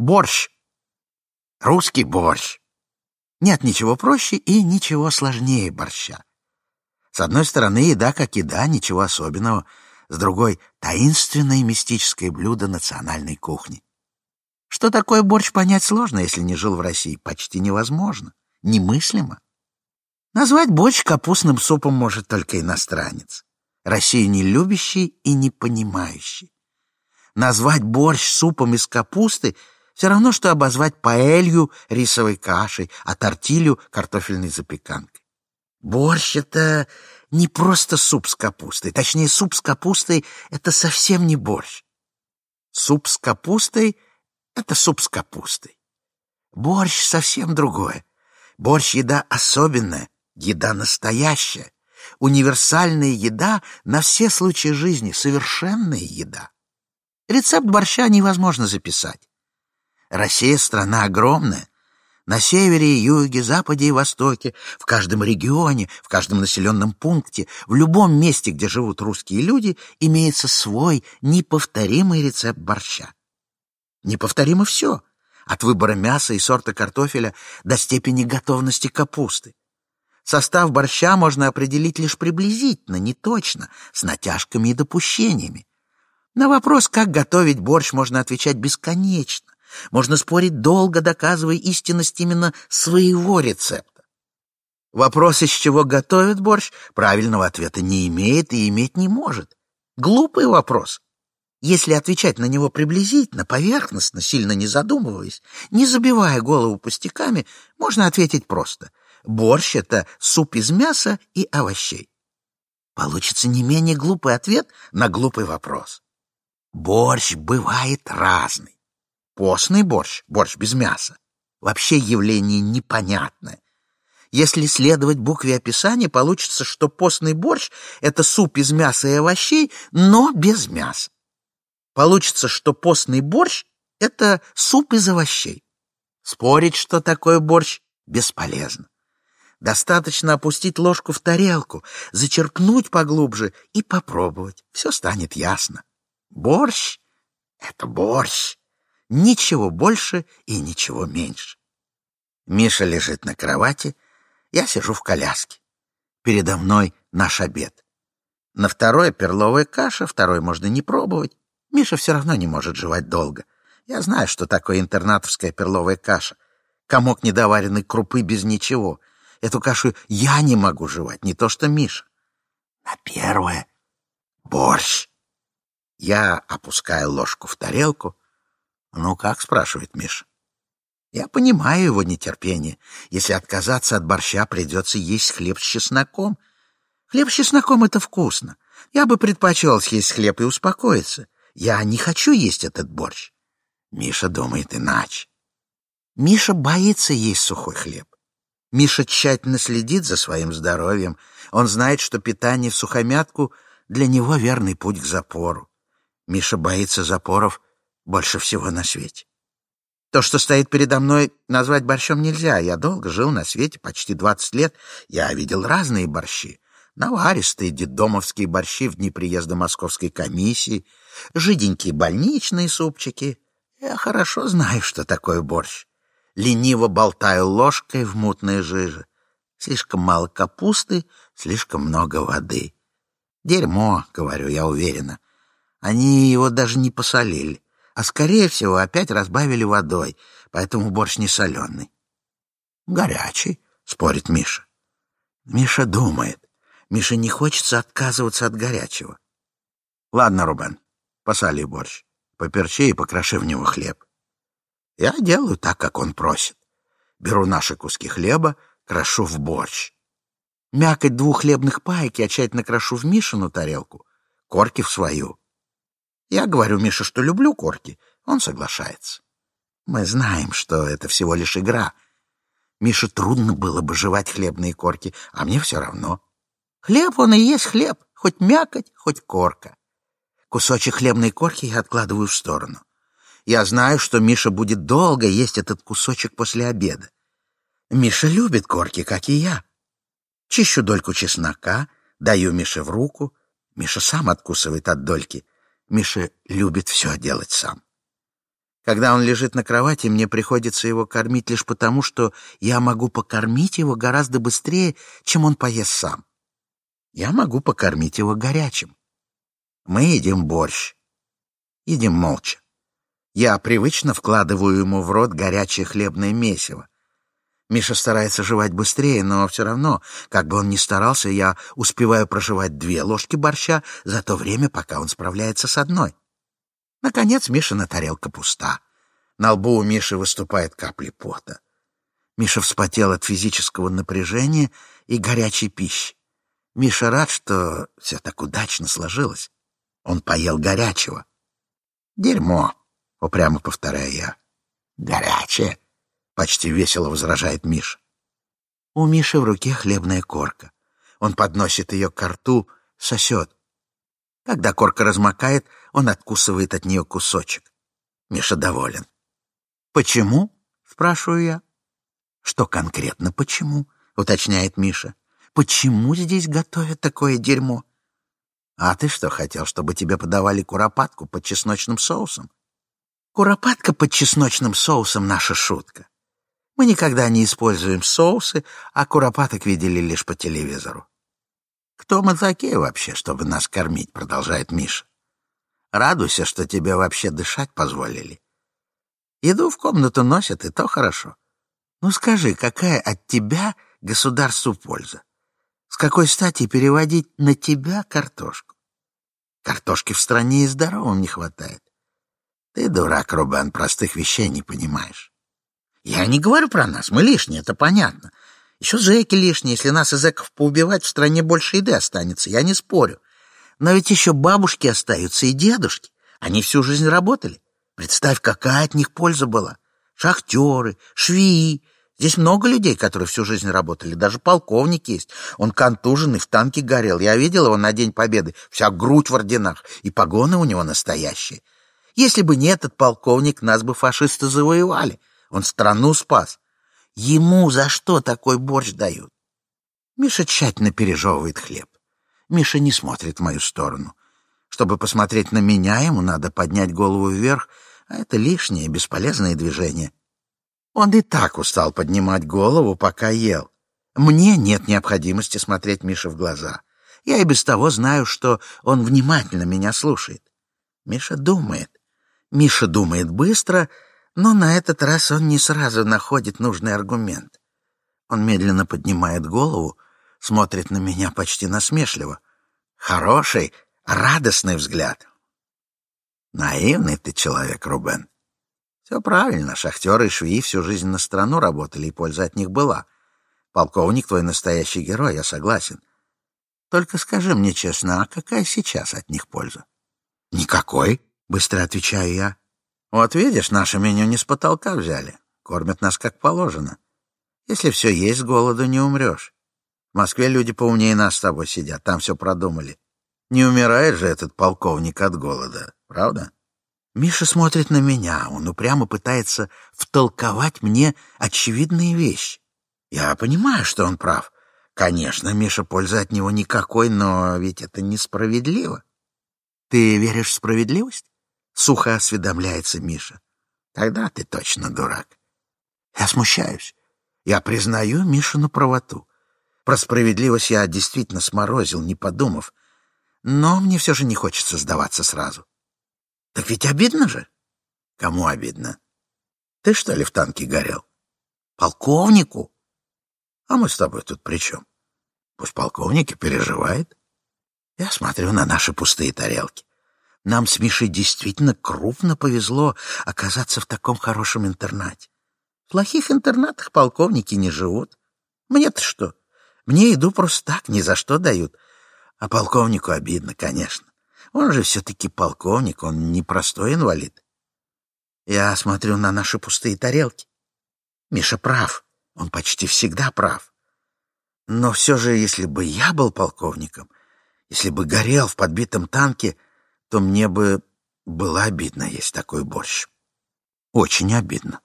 Борщ. Русский борщ. Нет ничего проще и ничего сложнее борща. С одной стороны, еда как еда, ничего особенного. С другой — таинственное мистическое блюдо национальной кухни. Что такое борщ, понять сложно, если не жил в России. Почти невозможно. Немыслимо. Назвать борщ капустным супом может только иностранец. Россию не любящий и не понимающий. Назвать борщ супом из капусты все равно, что обозвать паэлью рисовой кашей, а тортилью картофельной запеканкой. Борщ — это не просто суп с капустой. Точнее, суп с капустой — это совсем не борщ. Суп с капустой — это суп с капустой. Борщ совсем другое. Борщ — еда особенная, еда настоящая. Универсальная еда на все случаи жизни, совершенная еда. Рецепт борща невозможно записать. Россия — страна огромная. На севере юге, западе и востоке, в каждом регионе, в каждом населенном пункте, в любом месте, где живут русские люди, имеется свой неповторимый рецепт борща. Неповторимо все, от выбора мяса и сорта картофеля до степени готовности капусты. Состав борща можно определить лишь приблизительно, не точно, с натяжками и допущениями. На вопрос, как готовить борщ, можно отвечать бесконечно. Можно спорить долго, доказывая истинность именно своего рецепта. Вопрос, из чего готовят борщ, правильного ответа не имеет и иметь не может. Глупый вопрос. Если отвечать на него приблизительно, поверхностно, сильно не задумываясь, не забивая голову пустяками, можно ответить просто. Борщ — это суп из мяса и овощей. Получится не менее глупый ответ на глупый вопрос. Борщ бывает разный. Постный борщ, борщ без мяса, вообще явление непонятное. Если следовать букве описания, получится, что постный борщ — это суп из мяса и овощей, но без мяса. Получится, что постный борщ — это суп из овощей. Спорить, что такое борщ, бесполезно. Достаточно опустить ложку в тарелку, зачерпнуть поглубже и попробовать. Все станет ясно. Борщ — это борщ. Ничего больше и ничего меньше. Миша лежит на кровати, я сижу в коляске. Передо мной наш обед. На второе перловая каша, второй можно не пробовать. Миша все равно не может жевать долго. Я знаю, что такое интернатовская перловая каша. Комок недоваренной крупы без ничего. Эту кашу я не могу жевать, не то что Миша. На первое — борщ. Я опускаю ложку в тарелку, «Ну как?» — спрашивает Миша. Я понимаю его нетерпение. Если отказаться от борща, придется есть хлеб с чесноком. Хлеб с чесноком — это вкусно. Я бы предпочел съесть хлеб и успокоиться. Я не хочу есть этот борщ. Миша думает иначе. Миша боится есть сухой хлеб. Миша тщательно следит за своим здоровьем. Он знает, что питание в сухомятку для него верный путь к запору. Миша боится запоров больше всего на свете. То, что стоит передо мной, назвать борщом нельзя. Я долго жил на свете, почти двадцать лет. Я видел разные борщи. Наваристые детдомовские борщи в дни приезда московской комиссии, жиденькие больничные супчики. Я хорошо знаю, что такое борщ. Лениво болтаю ложкой в мутной жиже. Слишком мало капусты, слишком много воды. Дерьмо, говорю я уверенно. Они его даже не посолили а, скорее всего, опять разбавили водой, поэтому борщ не соленый. «Горячий», — спорит Миша. Миша думает. Миша не хочется отказываться от горячего. «Ладно, Рубен, посоли борщ, поперчи и покроши в него хлеб». Я делаю так, как он просит. Беру наши куски хлеба, крошу в борщ. Мякоть двух хлебных паек я тщательно крошу в Мишину тарелку, корки в свою. Я говорю Мише, что люблю корки. Он соглашается. Мы знаем, что это всего лишь игра. Мише трудно было бы жевать хлебные корки, а мне все равно. Хлеб он и есть хлеб, хоть мякоть, хоть корка. Кусочек хлебной корки я откладываю в сторону. Я знаю, что Миша будет долго есть этот кусочек после обеда. Миша любит корки, как и я. Чищу дольку чеснока, даю Мише в руку. Миша сам откусывает от дольки. Миша любит все делать сам. Когда он лежит на кровати, мне приходится его кормить лишь потому, что я могу покормить его гораздо быстрее, чем он поест сам. Я могу покормить его горячим. Мы едим борщ. Едим молча. Я привычно вкладываю ему в рот горячее хлебное месиво. Миша старается жевать быстрее, но все равно, как бы он ни старался, я успеваю прожевать две ложки борща за то время, пока он справляется с одной. Наконец Мишина тарелка пуста. На лбу у Миши выступает капли пота. Миша вспотел от физического напряжения и горячей пищи. Миша рад, что все так удачно сложилось. Он поел горячего. «Дерьмо», — упрямо повторяю я. «Горячее», — почти весело возражает Миша. У Миши в руке хлебная корка. Он подносит ее к рту, сосет. Когда корка размокает, он откусывает от нее кусочек. Миша доволен. «Почему?» — спрашиваю я. «Что конкретно почему?» — уточняет Миша. «Почему здесь готовят такое дерьмо?» «А ты что, хотел, чтобы тебе подавали куропатку под чесночным соусом?» «Куропатка под чесночным соусом — наша шутка. Мы никогда не используем соусы, а куропаток видели лишь по телевизору. «Кто мы такие вообще, чтобы нас кормить?» — продолжает Миша. «Радуйся, что тебе вообще дышать позволили. Еду в комнату носят, и то хорошо. Ну скажи, какая от тебя государству польза? С какой стати переводить на тебя картошку? Картошки в стране и здоровым не хватает. Ты, дурак, Рубен, простых вещей не понимаешь. Я не говорю про нас, мы лишние, это понятно. Еще зэки лишние, если нас и зэков поубивать, в стране больше еды останется, я не спорю. Но ведь еще бабушки остаются и дедушки. Они всю жизнь работали. Представь, какая от них польза была. Шахтеры, швеи. Здесь много людей, которые всю жизнь работали. Даже полковник есть. Он контуженный, в танке горел. Я видел его на День Победы. Вся грудь в орденах. И погоны у него настоящие. Если бы не этот полковник, нас бы фашисты завоевали. Он страну спас. Ему за что такой борщ дают? Миша тщательно пережевывает хлеб. Миша не смотрит в мою сторону. Чтобы посмотреть на меня, ему надо поднять голову вверх, а это лишнее, бесполезное движение. Он и так устал поднимать голову, пока ел. Мне нет необходимости смотреть Мише в глаза. Я и без того знаю, что он внимательно меня слушает. Миша думает. Миша думает быстро — но на этот раз он не сразу находит нужный аргумент. Он медленно поднимает голову, смотрит на меня почти насмешливо. Хороший, радостный взгляд. Наивный ты человек, Рубен. Все правильно, шахтеры и швеи всю жизнь на страну работали, и польза от них была. Полковник твой настоящий герой, я согласен. Только скажи мне честно, а какая сейчас от них польза? Никакой, быстро отвечаю я. Вот видишь, наше меню не с потолка взяли. Кормят нас как положено. Если все есть, голоду не умрешь. В Москве люди поумнее нас с тобой сидят, там все продумали. Не умирает же этот полковник от голода, правда? Миша смотрит на меня, он упрямо пытается втолковать мне очевидные вещи. Я понимаю, что он прав. Конечно, Миша, пользы от него никакой, но ведь это несправедливо. Ты веришь в справедливость? Сухо осведомляется Миша. Тогда ты точно дурак. Я смущаюсь. Я признаю Мишину правоту. Про справедливость я действительно сморозил, не подумав. Но мне все же не хочется сдаваться сразу. Так ведь обидно же. Кому обидно? Ты что ли в танке горел? Полковнику? А мы с тобой тут при чем? Пусть полковник и переживает. Я смотрю на наши пустые тарелки. Нам с Мишей действительно крупно повезло оказаться в таком хорошем интернате. В плохих интернатах полковники не живут. Мне-то что? Мне еду просто так, ни за что дают. А полковнику обидно, конечно. Он же все-таки полковник, он не простой инвалид. Я смотрю на наши пустые тарелки. Миша прав, он почти всегда прав. Но все же, если бы я был полковником, если бы горел в подбитом танке, то мне бы было обидно есть такой борщ. Очень обидно.